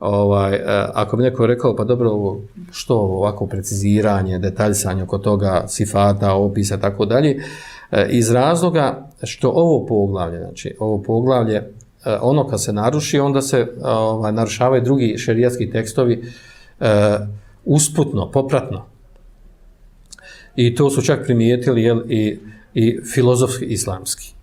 ovaj, e, ako bi neko rekao, pa dobro, što ovako preciziranje, detaljsanje oko toga, sifata, opisa, tako dalje, e, iz razloga što ovo poglavlje, znači, ovo poglavlje, e, ono kad se naruši, onda se ovaj, narušavaju drugi šerijatski tekstovi usputno, popratno. I to su čak primijetili jel, i, i filozofski islamski.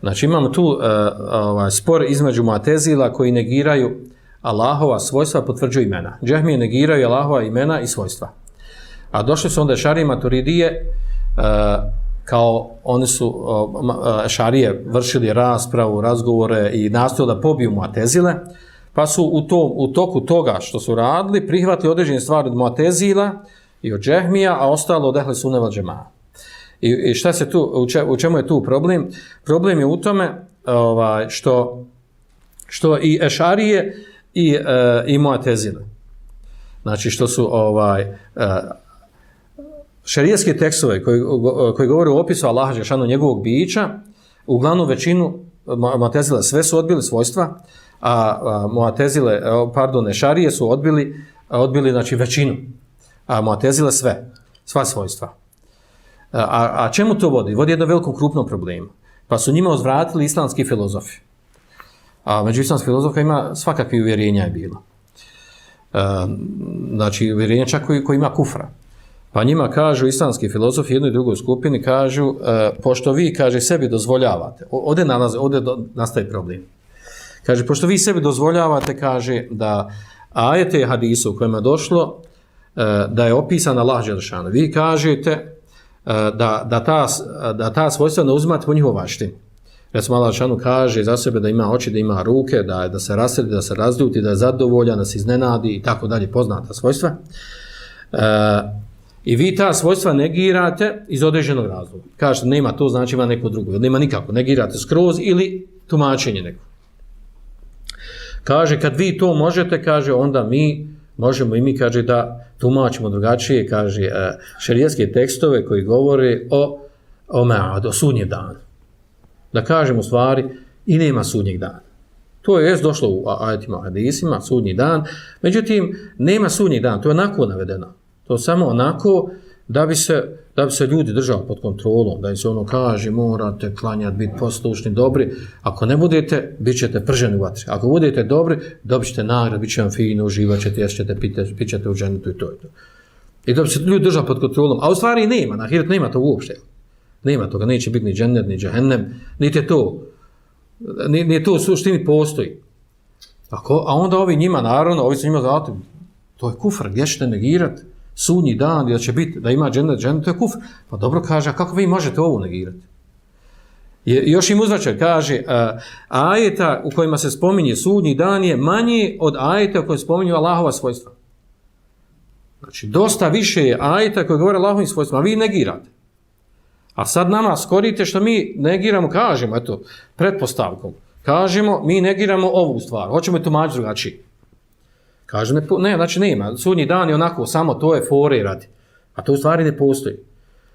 Znači imamo tu eh, ovaj, spor između Mu'tezila koji negiraju Allahova svojstva, potvrđuju imena. Džehmije negiraju Allahova imena i svojstva. A došli su onda šarije maturidije uh, kao oni su e, uh, e, šarije vršili raspravu, razgovore i nastojali da pobiju Muatezile, pa su u, to, u toku toga što su radili prihvatili određene stvari od Muatezila i od Džehmija, a ostalo od su Sunneva Džema'a. I, I šta se tu, u, če, u čemu je tu problem? Problem je u tome ovaj, što, što i Ešarije i, e, i Moatezile. Znači što su ovaj, e, šarijetske tekstove koji, koji govore o opisu Allaha Žešanu njegovog bića, uglavnom većinu Moatezile sve su odbili svojstva, a, a Moatezile, e, pardon, Ešarije su odbili, odbili znači većinu, a Moatezile sve, sva svojstva. E, a, a čemu to vodi? Vodi jedno veliko krupno problemu. Pa su njima uzvratili islamski filozofi. A među islamski filozofka ima svakakve uvjerenja je bilo. E, znači, uvjerenja čak koji, koji ima kufra. Pa njima kažu, islamski filozofi, jednoj i drugoj skupini, kažu, e, pošto vi, kaže, sebi dozvoljavate, ovdje, nalaze, ovdje do, nastaje problem. Kaže, pošto vi sebi dozvoljavate, kaže, da ajete i hadisu u kojima došlo, e, da je opisan Allah Đelšanu. Vi kažete, E, da, da, ta, da ta svojstva ne uzimate po njihov vaštin. Recimo Allah Šanu kaže za sebe da ima oči, da ima ruke, da, da se rasredi, da se razljuti, da je zadovoljan, da se iznenadi i tako dalje poznata svojstva. E, I vi ta svojstva negirate iz određenog razloga. Kažete nema to, znači ima neko drugo. Nema nikako. Negirate skroz ili tumačenje neko. Kaže, kad vi to možete, kaže, onda mi možemo i mi, kaže, da tumačimo drugačije, kaže, e, šarijetske tekstove koji govore o, o mead, o sudnje danu Da kažemo stvari i nema sudnjeg dana. To je došlo u ajetima hadisima, sudnji dan. Međutim, nema sudnji dan, to je onako navedeno. To je samo onako da bi se da bi se ljudi držali pod kontrolom, da im se ono kaže, morate klanjati, biti poslušni, dobri. Ako ne budete, bit ćete prženi u vatri. Ako budete dobri, dobit ćete nagrad, bit će vam fino, uživat ćete, jes ćete, pit ćete u dženitu i to i to. I da bi se ljudi držali pod kontrolom. A u stvari nema, na hirat nema to uopšte. Nema toga, neće biti ni džennet, ni džahennem, niti to. Nije to u suštini postoji. Ako, a onda ovi njima, naravno, ovi su njima zato, to je kufr, gdje ćete negirati? sunji dan, da će biti, da ima džennet, džennet, to je kufr. Pa dobro kaže, a kako vi možete ovo negirati? Je, još im uzvaća, kaže, a, ajeta u kojima se spominje sudnji dan je manji od ajeta u kojima se spominju Allahova svojstva. Znači, dosta više je ajeta koje govore Allahovim svojstvima, a vi negirate. A sad nama skorite što mi negiramo, kažemo, eto, pretpostavkom, kažemo, mi negiramo ovu stvar, hoćemo je tumačiti drugačije. Kaže, ne, ne, znači nema, sudnji dan je onako, samo to je fore radi. A to u stvari ne postoji.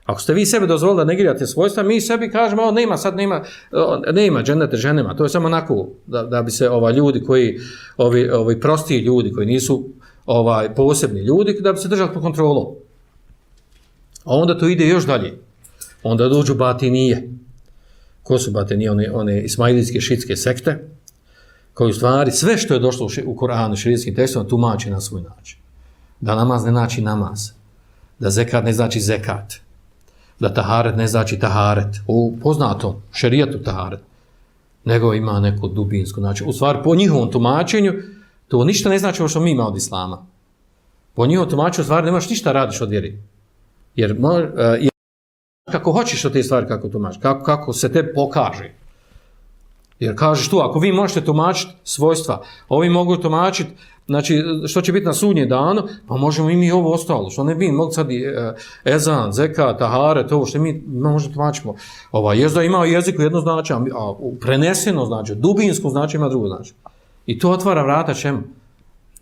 Ako ste vi sebe dozvolili da negirate svojstva, mi sebi kažemo, o, nema, sad nema, o, nema dženete ženema, to je samo onako da, da bi se ova ljudi koji, ovi, ovi prosti ljudi koji nisu ovaj posebni ljudi, da bi se držali pod kontrolom. A onda to ide još dalje. Onda dođu batinije. Ko su batinije? One, one ismailijske šitske sekte, koji u stvari sve što je došlo u Koranu, širijskim tekstom, tumači na svoj način. Da namaz ne znači namaz. Da zekat ne znači zekat. Da taharet ne znači taharet. U poznatom šerijetu taharet. Nego ima neko dubinsko. Znači, u stvari, po njihovom tumačenju, to ništa ne znači ono što mi ima od islama. Po njihovom tumačenju, u stvari, nemaš ništa radiš od vjeri. Jer, uh, jer kako hoćeš da te stvari kako tumačiš, kako, kako se te pokaže. Jer kažeš tu, ako vi možete tumačiti svojstva, ovi mogu tumačiti, znači, što će biti na sunje dano, pa možemo i mi ovo ostalo. Što ne bi mogu sad i e, ezan, zeka, tahare, to što mi možemo tumačiti. Ova jezda ima jezik u jedno znači, a preneseno znači, dubinsko znači ima drugo znači. I to otvara vrata čemu?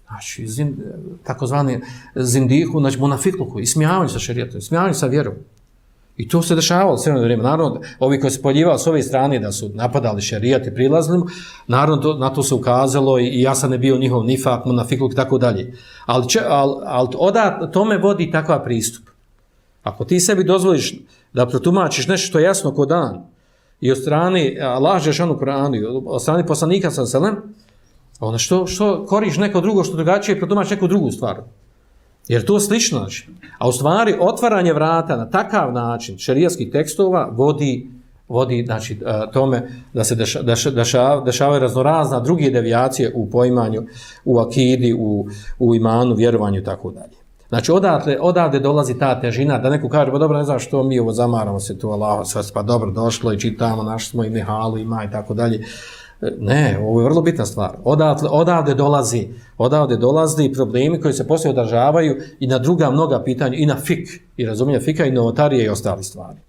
Znači, zin, e, takozvani zindihu, znači monafikluku, ismijavanju sa šerijetom, ismijavanju sa vjerom. I to se dešavalo sve ono vrijeme. Naravno, ovi koji se poljivali s ove strane da su napadali šerijat i prilazili, naravno to, na to se ukazalo i, i ja sam ne bio njihov nifak, munafikluk i tako dalje. Ali, če, al, al oda, tome vodi takva pristup. Ako ti sebi dozvoliš da protumačiš nešto što je jasno ko dan i od strane Allah Žešanu Kur'anu, od strane poslanika sa selem, onda što, što koriš neko drugo što drugačije i protumačiš neku drugu stvar. Jer to slično, znači. A u stvari, otvaranje vrata na takav način šerijskih tekstova vodi, vodi znači, e, tome da se deša, deša, deša, dešavaju raznorazna druge devijacije u poimanju, u akidi, u, u imanu, vjerovanju i tako dalje. Znači, odatle, odavde dolazi ta težina, da neko kaže, pa dobro, ne znam što mi ovo zamaramo se tu, Allah, sve, pa dobro, došlo i čitamo, našli smo i Mihalu, ima i tako dalje. Ne, ovo je vrlo bitna stvar. Odavde, odavde dolazi, odavde dolazi problemi koji se poslije održavaju i na druga mnoga pitanja, i na fik, i razumije fika, i novotarije i ostali stvari.